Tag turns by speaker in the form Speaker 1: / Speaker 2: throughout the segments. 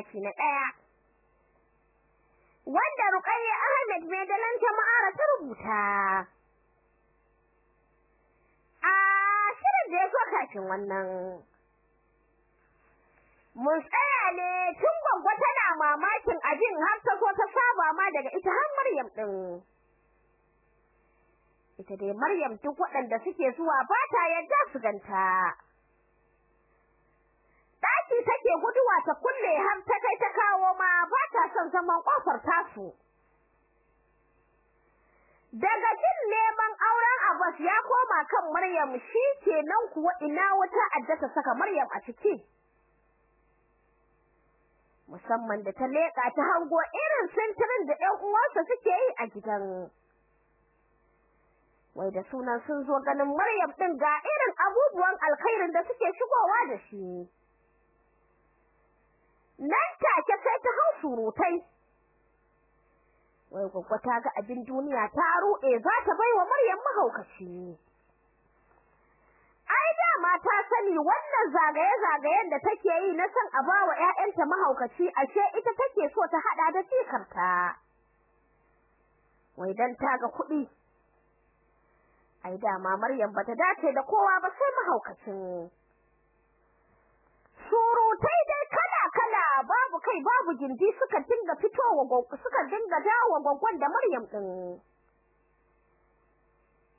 Speaker 1: ɗaki na ɗaya. Wanda Ruqayya Ahmed mai dalan jama'ar ta rubuta. A shirin da ya zo kafin wannan. Mun tsaya ne tun gwaggo tana mamakin abin har ta zo ta saba ma daga ita har Maryam din ita dai Maryam duk waɗanda suke zuwa ba ta yadda su ganta. Daki take guduwa ta kulle har ta kai ta kawo ma ba ta son zaman ƙofar tasu. Daga jin neman auren Abbas ya koma kan Maryam shi kenan kuwa ina wata addata saka Maryam a ciki. Musamman da ta leƙa ta hango irin sintirin da ƴan uwansa suke yi a gidan. Wai da sunan sun zo ganin Maryam din ga irin abubuwan alkhairin da suke shigowa da shi. Nan take sai ta hau surutai. Wai gwaggwa ta ga abin duniya ta ruɗe za ta bai wa Maryam mahaukaci ai dama ta sani wannan zagaye-zagayen da take yi na son a bawa ƴaƴanta mahaukaci ashe ita take so ta hada da cikarta wai dan ta ga kuɗi. Ai dama Maryam bata dace da kowa ba sai mahaukacin. Surutai kai babu gindi suka dinga fitowa suka dinga dawo goggon da Maryam din.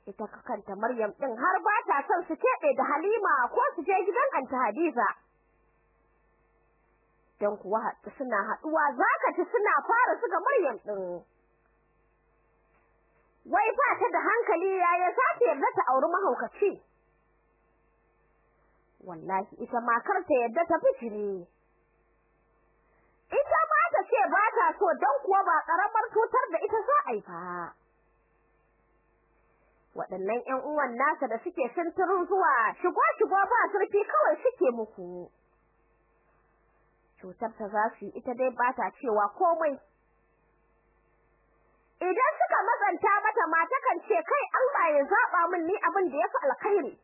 Speaker 1: Ita kanta Maryam din har ba ta son su kebe da Halima ko su je gidan Anta Hadiza. Dan kuwa suna haɗuwa zaka ci suna fara su ga Maryam din. Wai ba ta da hankali yaya za ta yarda ta auri mahaukaci? Wallahi ita ma kar ta yarda ta fitire ita ma ta ce ba ta so dan kuwa ba karamar tutar da ita za a yi fa waɗannan ƴan uwan nasa da suke sintirin zuwa shigo shigo ba surfi kawai suke muku. Cutar ta za su yi ita dai ba ta cewa komai. Idan suka matsanta mata mata kan ce kai Allah ya zaba min ni abin da yafi alkhairi.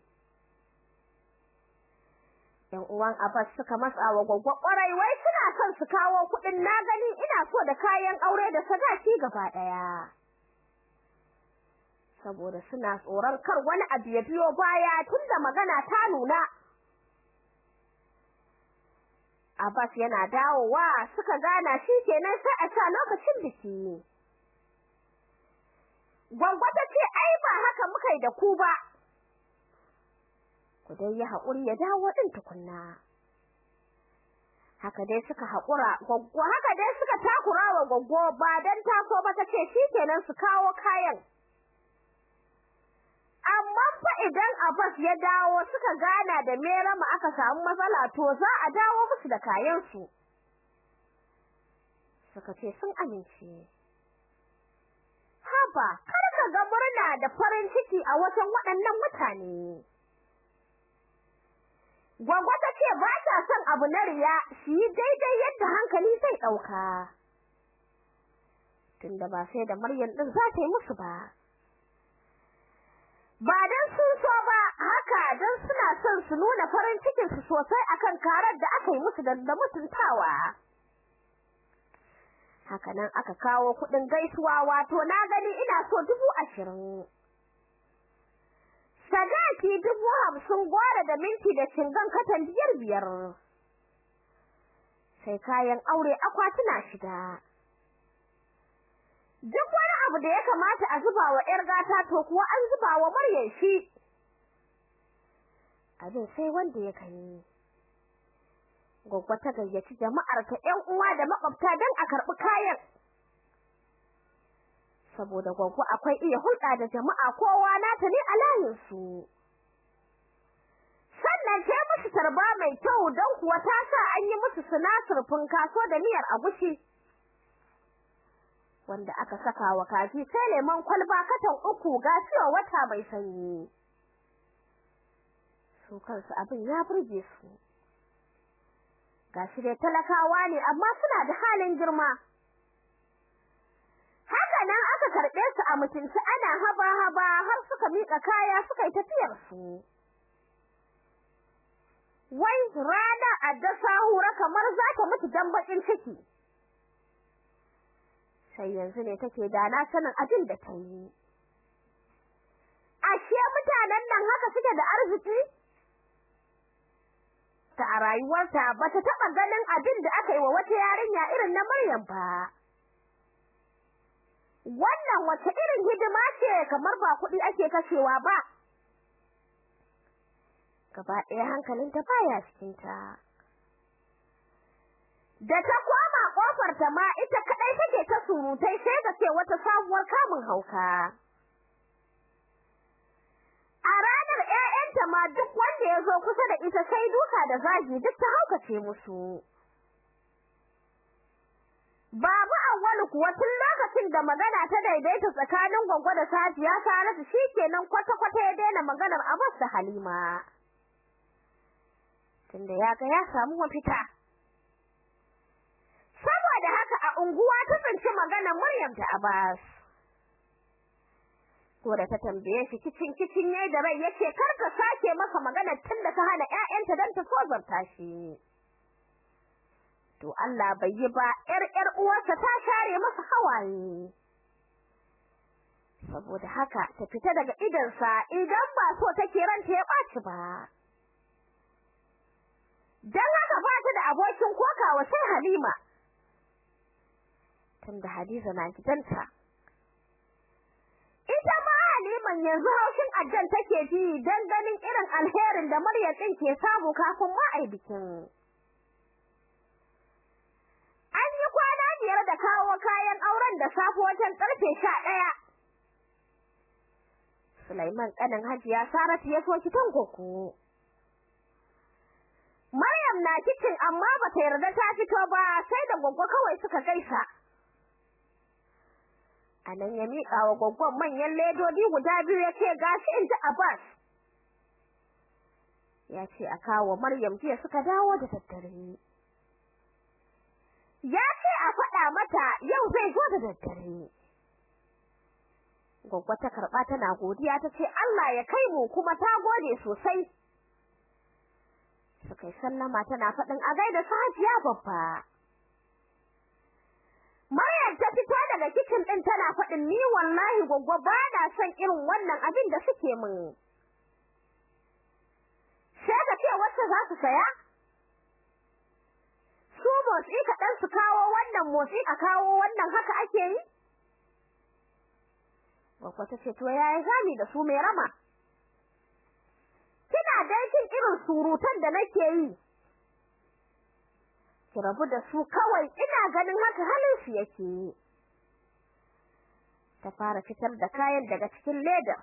Speaker 1: Yan uwan Abbas suka matsa wa gwaggwa ƙwarai wai suna son su kawo kuɗin na gani ina so da kayan aure da sadaki gaba ɗaya. Saboda suna tsoron kar wani abu ya biyo baya tunda magana ta nuna. Abbas yana dawowa suka gana shi kenan sai a sa lokacin biki. Gwangwa ta ce ai ba haka muka yi da ku ba. Ku dai yi haƙuri ya dawo ɗin tukunna. Haka dai suka haƙura, gwaggo haka dai suka takura wa gwaggo ba don taso ba ta ce shi kenan su kawo kayan. Amma fa idan Abbas ya dawo suka gana da Merama aka samu matsala to za a dawo musu da kayansu. Suka ce sun amince. Haba, kar ka ga murna da farin ciki a wajen waɗannan mutane. Gwagwa ta ce ba ta son abu na riya shi daidai yadda hankali zai ɗauka. Tunda ba sai da Maryam ɗin za ta yi musu ba. Ba don sun so ba, haka don suna son su nuna farin cikinsu sosai akan karar da aka yi musu da mutuntawa. haka nan aka kawo kuɗin gaisuwa wato na gani ina so dubu ashirin. Sadaki dubu hamsin gwara da minti da cingan katan biyar biyar. Sai kayan aure akwatuna shida. Duk wani abu da ya kamata a zuba wa ‘yar gata to kuwa an zuba wa Maryam shi. Abin sai wanda ya kai. Goggo ta gayyaci jama'ar ta ƴan uwa da makwabta don a karɓi kayan. Saboda goggo akwai iya hulɗa da jama'a kowa nata ne a layin su. Sannan ta musu tarba mai kyau don kuwa ta sa an yi musu sinasir kaso da miyar agushi. Wanda aka saka wa kaji sai lemon kwalba katan uku ga wata mai sanyi. Su kansu abin ya burge su. gashi dai talakawa ne amma suna da halin girma haka nan aka karɓe su a mutunci ana haba haba har suka mika kaya suka yi tafiyar su wai rana adda sahura kamar za ta mutu dan bakin ciki. Sai yanzu ne take da na sanin abin da ta yi. Ashe mutanen nan haka suke da arziki? Ta a rayuwarta bata taba ganin abin da aka yi wa wata yarinya irin na Maryam ba. Wannan wace irin hidima ce kamar ba kuɗi ake kashewa ba. Gaba ɗaya hankalinta baya cikin ta da ta koma ƙofar ta ma ita kadai take ta surutai sai ka ce wata sabuwar kamun hauka. A ranar ƴaƴanta ma duk wanda ya zo kusa da ita sai duka da zagi duk ta haukace musu. Babu Awwalu kuwa tun lokacin da magana ta daidaita tsakanin Gwaggo da Safiya Saratu shikenan kwata-kwata ya daina maganar Abbas da Halima. Tunda ya ga ya samu mafita. Saboda haka a unguwa ta tsinci maganar Maryam da Abbas. Ko da ta tambaye shi kicin kicin yayi da rai ya ce kar ka sake masa magana tunda ka hana ƴaƴanta dan ta sozarta shi. To Allah bai yi ba ƴar ƴar uwarsa ta share masa hawaye. Saboda haka ta fita daga idansa idan ba so take ranta ya ɓaci ba. Dan haka ba ta da abokin kokawa sai Halima. Tunda Hadiza na gidanta. Ita ma Haliman yanzu haushin addan take ji dan ganin irin alherin da Maryam din ke samu kafin ma bikin An yi kwana biyar da kawo kayan auren da safe wajen ƙarfe sha ɗaya. Sulaiman ƙanin Hajiya Saratu ya soki tan koko. Maryam na kicin amma ba ta yarda ta fito ba sai da gwaggo kawai suka gaisa. A nan ya miƙa wa gwaggon manyan ledodi guda biyu ya ce gashi in ji Abbas. Ya ce a kawo Maryam jiya suka dawo da daddare. Ya ce a faɗa mata yau zai zo da daddare. Gwaggwa ta karɓa tana godiya ta ce Allah ya kai mu kuma ta gode sosai. Suka yi sallama tana faɗin a gaida sajiya babba. Maryam ta fita daga kicin ɗin tana faɗin ni wallahi gwaggwa ba na son irin wannan abin da suke min. Sai ka ce wacce za su saya? Motsi kaɗan su kawo wannan motsi a kawo wannan haka ake yi? Gwagwa ta ce, To yaya zami da su mai rama? Kina daikin irin surutan da nake yi. Ki rabu da su kawai ina ganin haka halin su yake yi. Ta fara fitar da kayan daga cikin leda.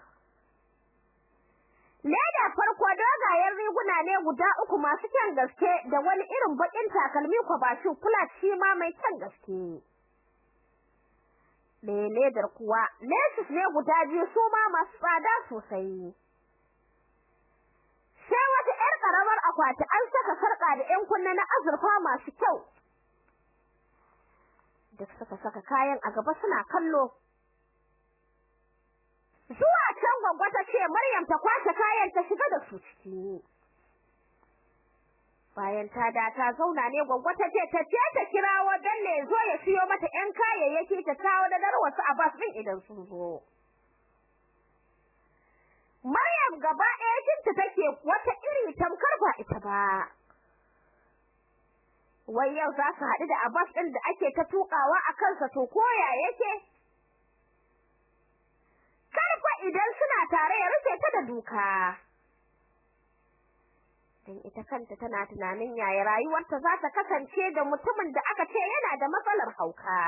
Speaker 1: Leda farko dogayen riguna ne guda uku masu kyan gaske da wani irin bakin takalmi kwabashin flat shi ma mai kyan gaske. Ɗaya ledar kuwa lesus ne guda biyu su ma masu tsada sosai. Sai wata ‘yar ƙaramar akwati an saka sarƙa da ‘yan kunna na azurfa masu kyau. Duk suka saka kayan a gaba suna kallo. Zuwa can gwagwa ta ce Maryam ta ƙwace kayan ta shiga da su ciki. Bayan ta da ta zauna ne gwagwa ta ce ta ce ta kirawo Bello ya zo ya siyo mata ƴan kayayyaki ta kawo da dar wasu Abbas din idan sun zo. Maryam gaba ɗaya jinta take wata iri tamkar ba ita ba. Wai yau za su haɗu da Abbas ɗin da ake ta tuƙawa a kansa to koya yake? Idan suna tare ya rufe ta da duka. Dan ita kanta tana tunanin yaya rayuwarta za ta kasance da mutumin da aka ce yana da matsalar hauka.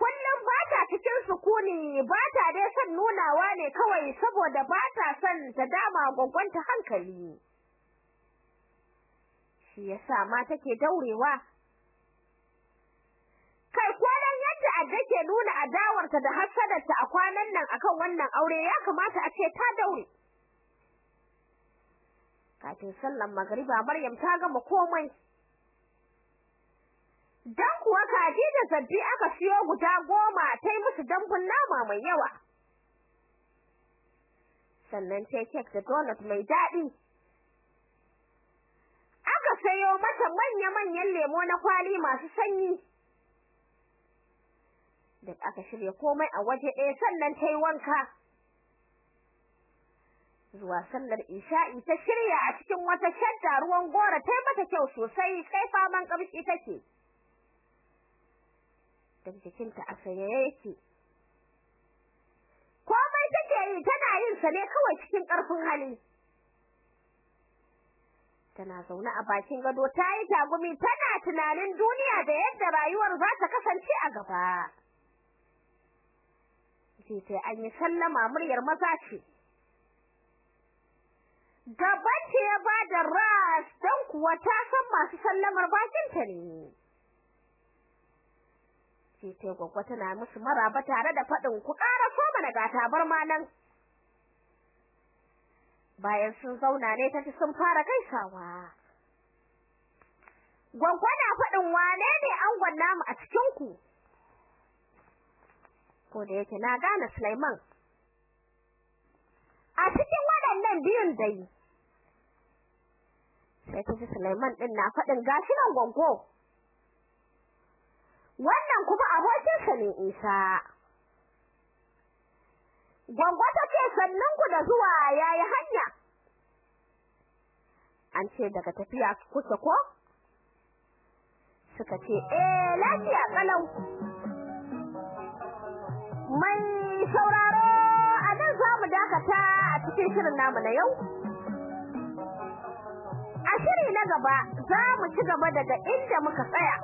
Speaker 1: Kullum ba ta cikin sukuni ba ta dai son nunawa ne kawai saboda ba ta son ta dama gwagwanta hankali. Shi yasa ma take daurewa kai kwanan yadda adda ke nuna adawarta da hasadarta a kwanan nan akan wannan aure ya kamata a ce ta daure. Kafin sallan magriba Maryam ta gama komai. Dan kuwa kaji da sabbi aka siyo guda goma tai musu dambun nama mai yawa. Sannan ta kek da donut mai daɗi. Sayo mata manya-manyan lemo na kwali masu sanyi. Da aka shirya komai a waje ɗaya sannan ta yi wanka. Zuwa sallar isha'i ta shirya a cikin wata shadda ruwan gora ta yi mata kyau sosai sai faman ƙamshi take. Da jikinta a sanyaye yake. Komai take yi tana yin sa ne kawai cikin ƙarfin hali. Tana zaune a bakin gado ta yi tagumi tana tunanin duniya da yadda rayuwar za ta kasance a gaba. Sai sai an yi sallama muryar maza ce. Gaban ce ya ba da ras don kuwa ta san masu sallamar bakinta ne. Sai gwaggwa tana musu maraba tare da faɗin ku ƙara so mana ga tabarma nan. Bayan sun zauna ne ta ci sun fara gaisawa. Gwaggwa na faɗin wane ne angon namu a cikin ku ko da yake na gane Sulaiman a cikin waɗannan biyun dai sai ta ji Sulaiman din na faɗin gashi nan gwaggo wannan kuma abokinsa ne Isa Gwangwa ta ce sannan ku da zuwa yayi hanya. An ce daga tafiya kusa ko? Suka ce eh lafiya kalau. Mai sauraro a nan za mu dakata a cikin shirin namu na yau. A shiri na gaba za mu ci gaba daga inda muka tsaya.